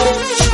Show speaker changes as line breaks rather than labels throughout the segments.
Thank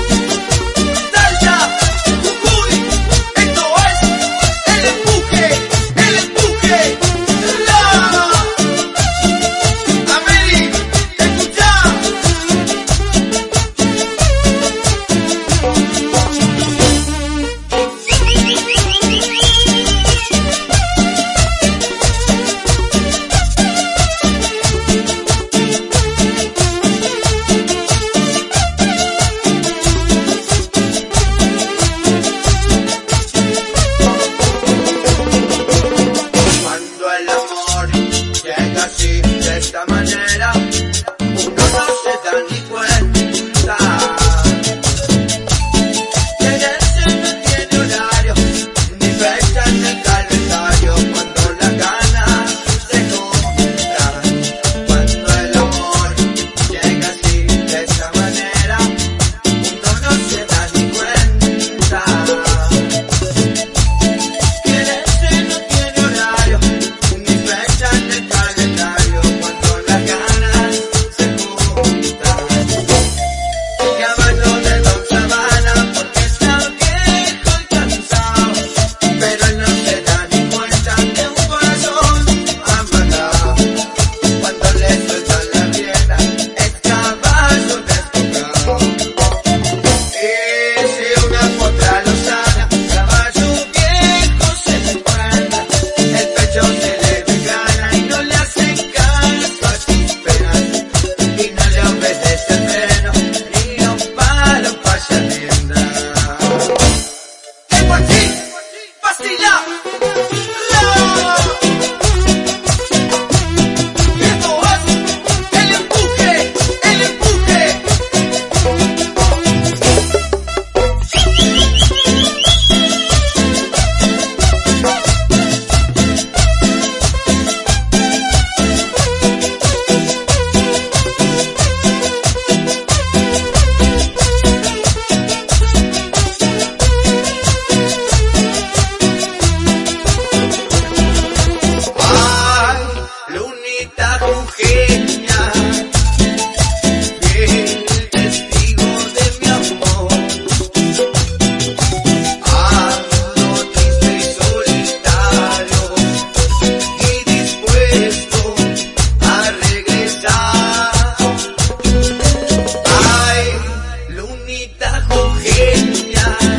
genial.